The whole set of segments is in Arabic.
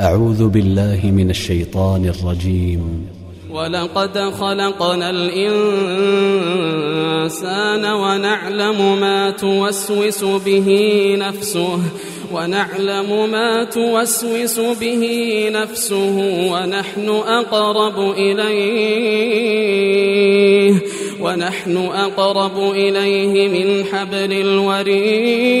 أعوذ بالله من الشيطان الرجيم. ولقد خلقنا الإنسان ونعلم ما توسوس به نفسه ونعلم ما توسوس به نفسه ونحن أقرب إليه ونحن أقرب إليه من حبل الوريد.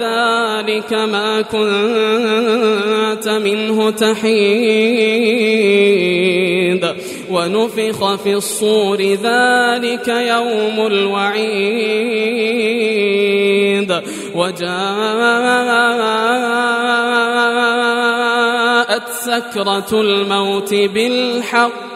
ذلك ما كنت منه تحيد. ونفخ في الصور ذلك يوم الوعيد. وجاءت سكرة الموت بالحق.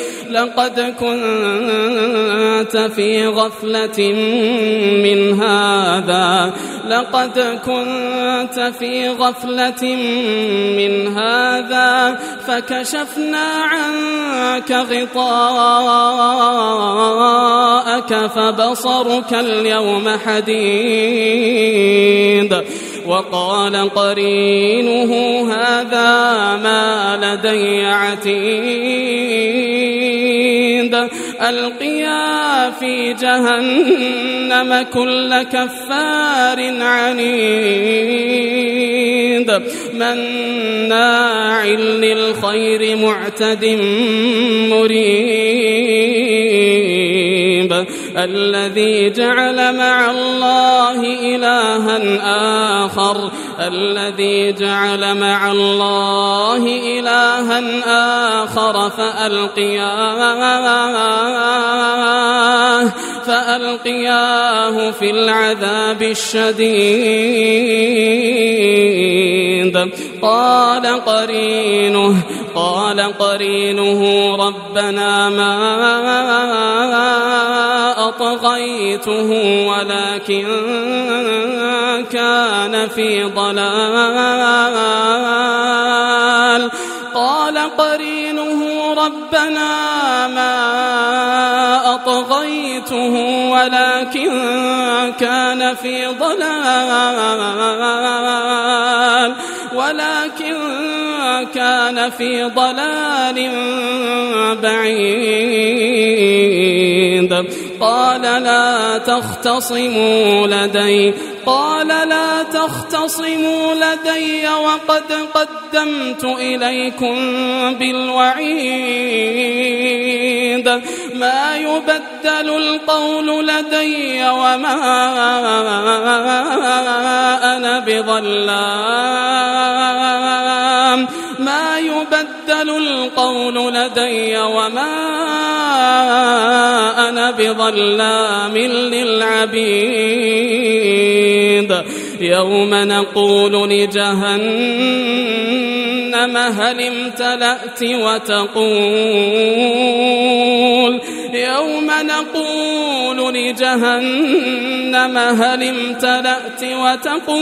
لقد كنت في غفلة من هذا. لقد كنت في غفلة من هذا. فكشفنا عنك غطاءك فبصرك اليوم حديد. وقال قرينه هذا ما لدي عتيد. ألقيا في جهنم كل كفار عنيد. مناع للخير معتد مريب الذي جعل مع الله إلها آخر الذي جعل مع الله إلها آخر فألقياه فألقياه في العذاب الشديد. قال قرينه قال قرينه ربنا ما أطغيته ولكن كان في ضلال. قال قرينه ربنا ما أطغيته ولكن كان في ضلال. ولكن كان في ضلال بعيد. قال لا تختصموا لدي قال لا تختصموا لدي وقد قدمت إليكم بالوعيد. ما يبدل القول لدي وما أنا بظلام. ما يبدل القول لدي وما أنا بظلام للعبيد. يوم نقول لجهنم هل امتلأت وتقول. يوم نقول لجهنم هل امتلأت وتقول.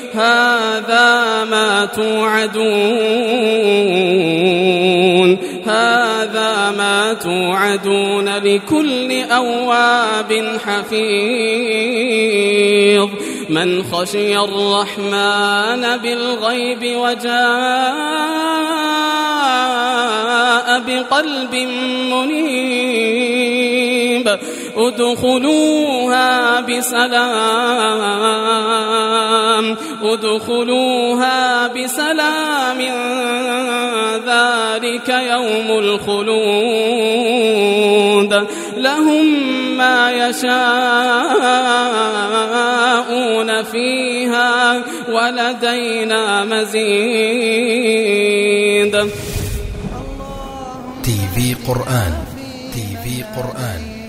هذا ما توعدون هذا ما توعدون لكل أواب حفيظ. من خشي الرحمن بالغيب وجاء بقلب منيب. ادخلوها بسلام ادخلوها بسلام ذلك يوم الخلود. لهم ما يشاءون فيها ولدينا مزيد. تي في قرآن تي في قرآن.